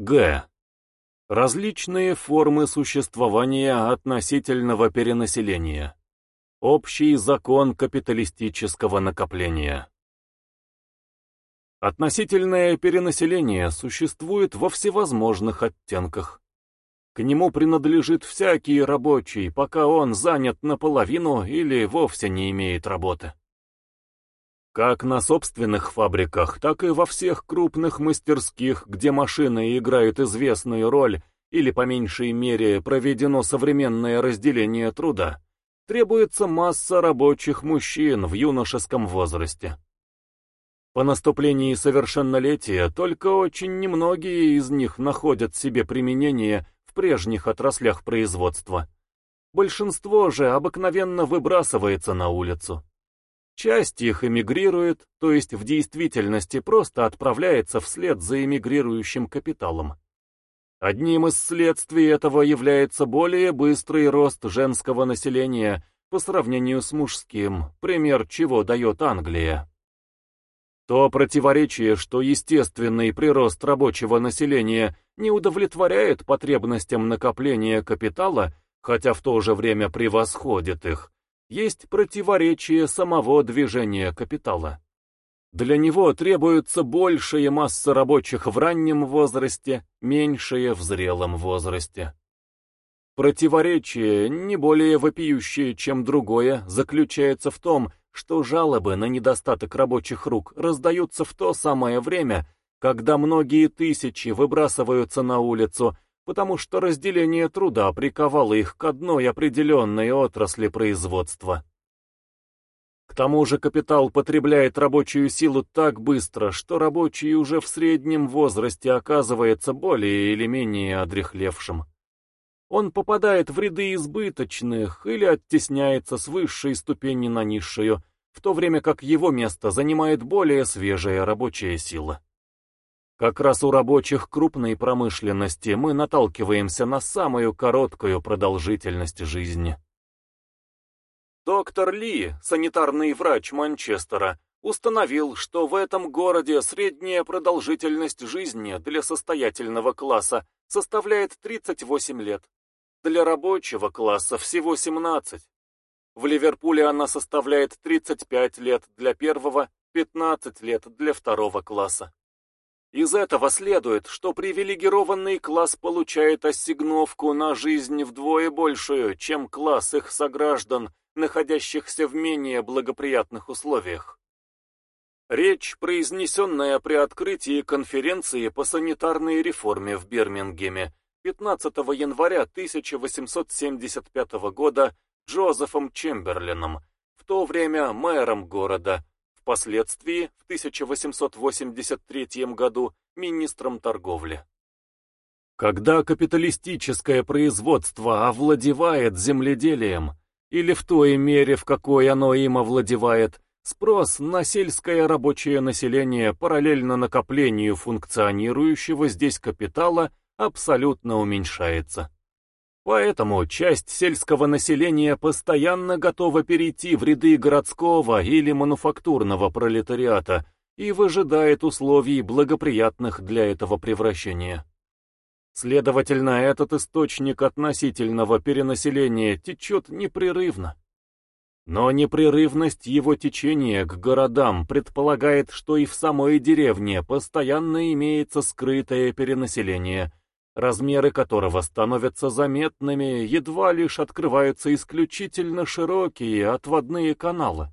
Г. Различные формы существования относительного перенаселения. Общий закон капиталистического накопления. Относительное перенаселение существует во всевозможных оттенках. К нему принадлежит всякий рабочий, пока он занят наполовину или вовсе не имеет работы. Как на собственных фабриках, так и во всех крупных мастерских, где машины играют известную роль или по меньшей мере проведено современное разделение труда, требуется масса рабочих мужчин в юношеском возрасте. По наступлении совершеннолетия только очень немногие из них находят себе применение в прежних отраслях производства. Большинство же обыкновенно выбрасывается на улицу. Часть их эмигрирует, то есть в действительности просто отправляется вслед за эмигрирующим капиталом. Одним из следствий этого является более быстрый рост женского населения по сравнению с мужским, пример чего дает Англия. То противоречие, что естественный прирост рабочего населения не удовлетворяет потребностям накопления капитала, хотя в то же время превосходит их, есть противоречие самого движения капитала. Для него требуется большая масса рабочих в раннем возрасте, меньшая в зрелом возрасте. Противоречие, не более вопиющее, чем другое, заключается в том, что жалобы на недостаток рабочих рук раздаются в то самое время, когда многие тысячи выбрасываются на улицу потому что разделение труда приковало их к одной определенной отрасли производства. К тому же капитал потребляет рабочую силу так быстро, что рабочий уже в среднем возрасте оказывается более или менее одрехлевшим. Он попадает в ряды избыточных или оттесняется с высшей ступени на низшую, в то время как его место занимает более свежая рабочая сила. Как раз у рабочих крупной промышленности мы наталкиваемся на самую короткую продолжительность жизни. Доктор Ли, санитарный врач Манчестера, установил, что в этом городе средняя продолжительность жизни для состоятельного класса составляет 38 лет, для рабочего класса всего 17. В Ливерпуле она составляет 35 лет для первого, 15 лет для второго класса. Из этого следует, что привилегированный класс получает ассигновку на жизнь вдвое большую, чем класс их сограждан, находящихся в менее благоприятных условиях. Речь, произнесенная при открытии конференции по санитарной реформе в Бирмингеме 15 января 1875 года Джозефом Чемберлином, в то время мэром города, впоследствии, в 1883 году, министром торговли. Когда капиталистическое производство овладевает земледелием, или в той мере, в какой оно им овладевает, спрос на сельское рабочее население параллельно накоплению функционирующего здесь капитала абсолютно уменьшается. Поэтому часть сельского населения постоянно готова перейти в ряды городского или мануфактурного пролетариата и выжидает условий, благоприятных для этого превращения. Следовательно, этот источник относительного перенаселения течет непрерывно. Но непрерывность его течения к городам предполагает, что и в самой деревне постоянно имеется скрытое перенаселение – размеры которого становятся заметными, едва лишь открываются исключительно широкие отводные каналы.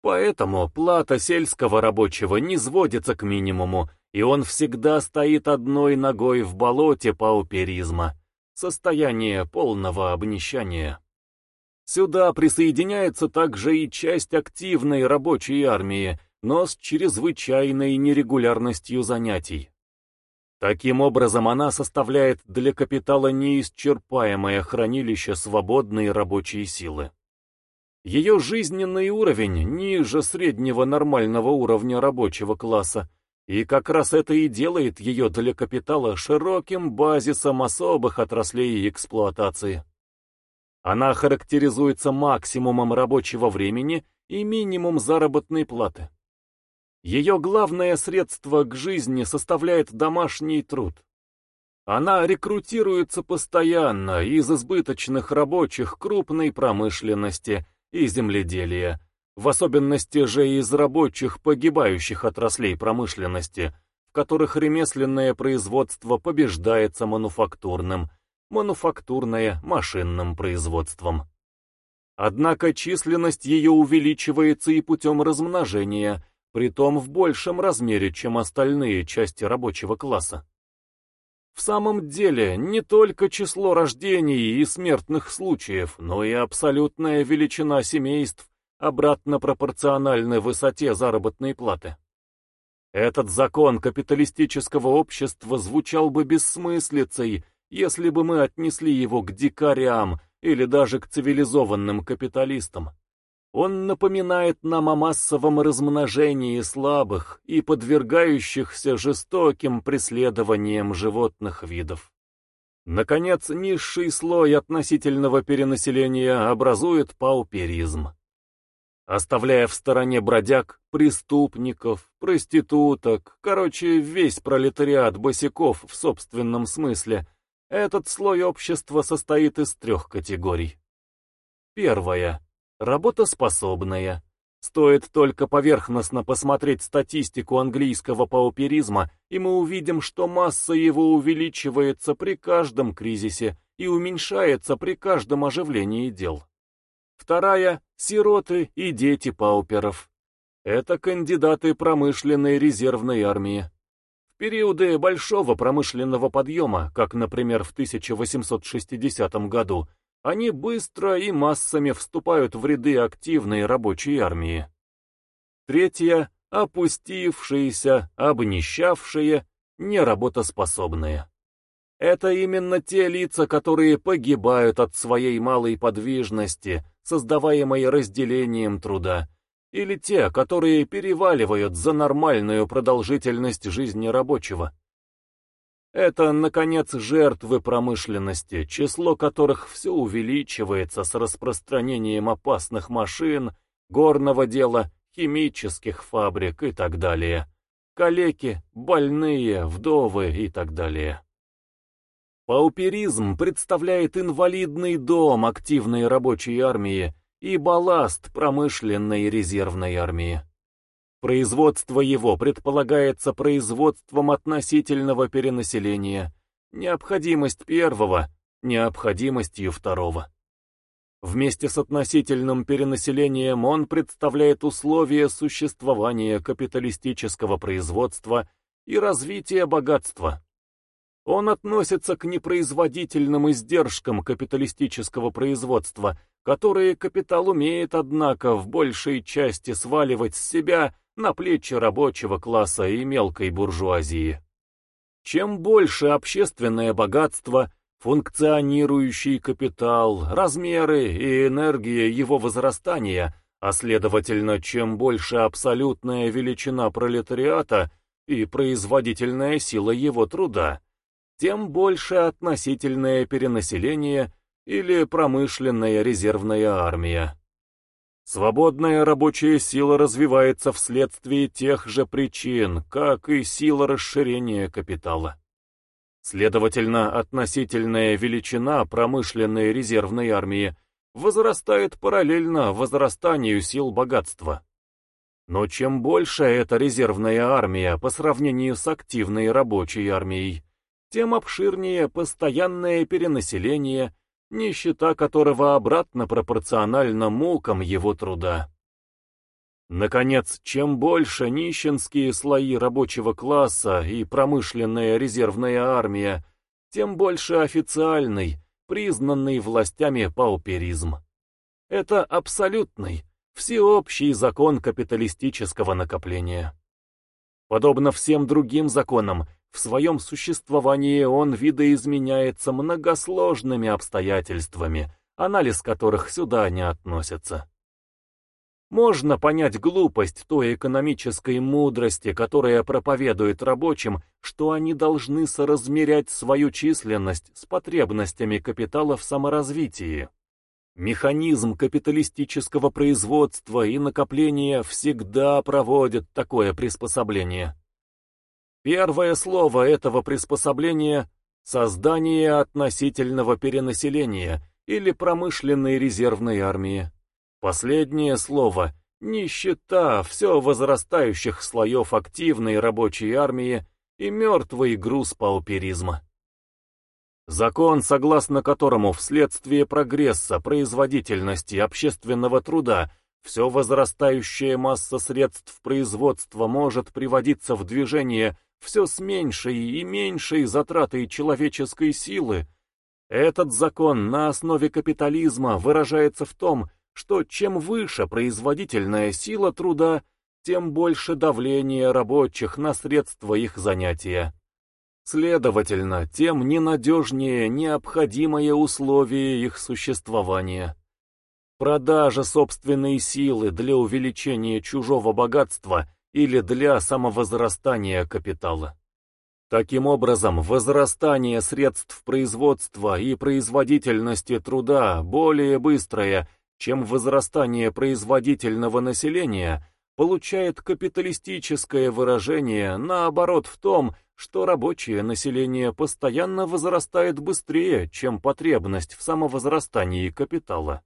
Поэтому плата сельского рабочего не сводится к минимуму, и он всегда стоит одной ногой в болоте пауперизма, состояние полного обнищания. Сюда присоединяется также и часть активной рабочей армии, но с чрезвычайной нерегулярностью занятий. Таким образом, она составляет для капитала неисчерпаемое хранилище свободной рабочей силы. Ее жизненный уровень ниже среднего нормального уровня рабочего класса, и как раз это и делает ее для капитала широким базисом особых отраслей эксплуатации. Она характеризуется максимумом рабочего времени и минимум заработной платы. Ее главное средство к жизни составляет домашний труд. Она рекрутируется постоянно из избыточных рабочих крупной промышленности и земледелия, в особенности же из рабочих погибающих отраслей промышленности, в которых ремесленное производство побеждается мануфактурным, мануфактурное – машинным производством. Однако численность ее увеличивается и путем размножения, притом в большем размере, чем остальные части рабочего класса. В самом деле, не только число рождений и смертных случаев, но и абсолютная величина семейств обратно пропорциональны высоте заработной платы. Этот закон капиталистического общества звучал бы бессмыслицей, если бы мы отнесли его к дикарям или даже к цивилизованным капиталистам. Он напоминает нам о массовом размножении слабых и подвергающихся жестоким преследованиям животных видов. Наконец, низший слой относительного перенаселения образует пауперизм. Оставляя в стороне бродяг, преступников, проституток, короче, весь пролетариат босиков в собственном смысле, этот слой общества состоит из трех категорий. Первая работоспособная. Стоит только поверхностно посмотреть статистику английского пауперизма, и мы увидим, что масса его увеличивается при каждом кризисе и уменьшается при каждом оживлении дел. Вторая – сироты и дети пауперов. Это кандидаты промышленной резервной армии. В периоды большого промышленного подъема, как, например, в 1860 году, они быстро и массами вступают в ряды активной рабочей армии. Третье – опустившиеся, обнищавшие, неработоспособные. Это именно те лица, которые погибают от своей малой подвижности, создаваемой разделением труда, или те, которые переваливают за нормальную продолжительность жизни рабочего. Это, наконец, жертвы промышленности, число которых все увеличивается с распространением опасных машин, горного дела, химических фабрик и так далее. Калеки, больные, вдовы и так далее. Пауперизм представляет инвалидный дом активной рабочей армии и балласт промышленной резервной армии. Производство его предполагается производством относительного перенаселения, необходимость первого – необходимостью второго. Вместе с относительным перенаселением он представляет условия существования капиталистического производства и развития богатства. Он относится к непроизводительным издержкам капиталистического производства, которые капитал умеет, однако, в большей части сваливать с себя на плечи рабочего класса и мелкой буржуазии. Чем больше общественное богатство, функционирующий капитал, размеры и энергия его возрастания, а следовательно, чем больше абсолютная величина пролетариата и производительная сила его труда, тем больше относительное перенаселение или промышленная резервная армия. Свободная рабочая сила развивается вследствие тех же причин, как и сила расширения капитала. Следовательно, относительная величина промышленной резервной армии возрастает параллельно возрастанию сил богатства. Но чем больше эта резервная армия по сравнению с активной рабочей армией, тем обширнее постоянное перенаселение нищета которого обратно пропорциональна мукам его труда. Наконец, чем больше нищенские слои рабочего класса и промышленная резервная армия, тем больше официальный, признанный властями пауперизм. Это абсолютный, всеобщий закон капиталистического накопления. Подобно всем другим законам, в своем существовании он видоизменяется многосложными обстоятельствами, анализ которых сюда не относится. Можно понять глупость той экономической мудрости, которая проповедует рабочим, что они должны соразмерять свою численность с потребностями капитала в саморазвитии. Механизм капиталистического производства и накопления всегда проводит такое приспособление. Первое слово этого приспособления создание относительного перенаселения или промышленной резервной армии. Последнее слово – нищета все возрастающих слоев активной рабочей армии и мертвый груз пауперизма. Закон, согласно которому вследствие прогресса производительности общественного труда все возрастающая масса средств производства может приводиться в движение все с меньшей и меньшей затратой человеческой силы, этот закон на основе капитализма выражается в том, что чем выше производительная сила труда, тем больше давление рабочих на средства их занятия. Следовательно, тем ненадежнее необходимое условие их существования. Продажа собственной силы для увеличения чужого богатства или для самовозрастания капитала. Таким образом, возрастание средств производства и производительности труда более быстрое, чем возрастание производительного населения, получает капиталистическое выражение, наоборот, в том, что рабочее население постоянно возрастает быстрее, чем потребность в самовозрастании капитала.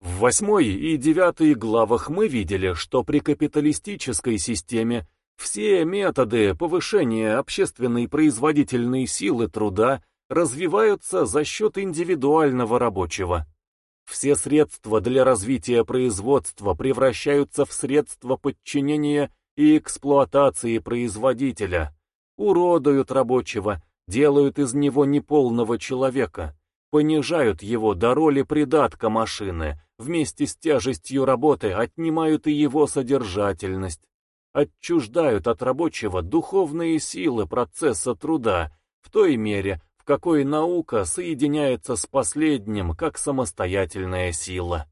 В восьмой и девятой главах мы видели, что при капиталистической системе все методы повышения общественной производительной силы труда развиваются за счет индивидуального рабочего. Все средства для развития производства превращаются в средства подчинения и эксплуатации производителя, уродуют рабочего, делают из него неполного человека, понижают его до роли придатка машины, вместе с тяжестью работы отнимают и его содержательность, отчуждают от рабочего духовные силы процесса труда в той мере, в какой наука соединяется с последним как самостоятельная сила.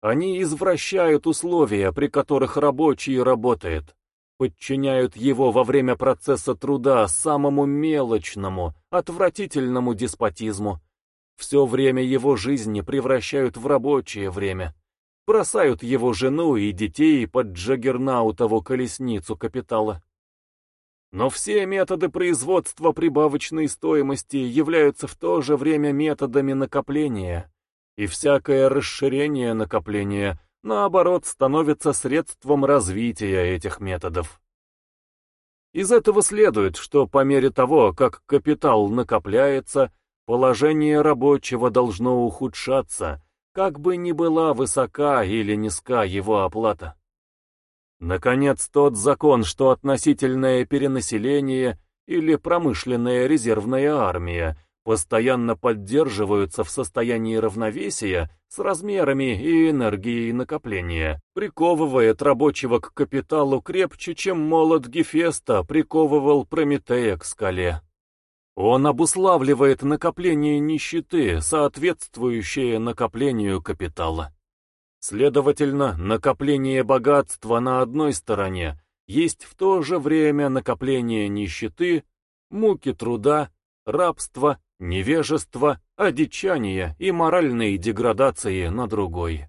Они извращают условия, при которых рабочий работает, подчиняют его во время процесса труда самому мелочному, отвратительному деспотизму, все время его жизни превращают в рабочее время. Бросают его жену и детей под джаггернаутову колесницу капитала. Но все методы производства прибавочной стоимости являются в то же время методами накопления, и всякое расширение накопления, наоборот, становится средством развития этих методов. Из этого следует, что по мере того, как капитал накопляется, Положение рабочего должно ухудшаться, как бы ни была высока или низка его оплата. Наконец, тот закон, что относительное перенаселение или промышленная резервная армия постоянно поддерживаются в состоянии равновесия с размерами и энергией накопления, приковывает рабочего к капиталу крепче, чем молот Гефеста приковывал Прометея к скале. Он обуславливает накопление нищеты, соответствующее накоплению капитала. Следовательно, накопление богатства на одной стороне есть в то же время накопление нищеты, муки труда, рабства, невежества, одичания и моральной деградации на другой.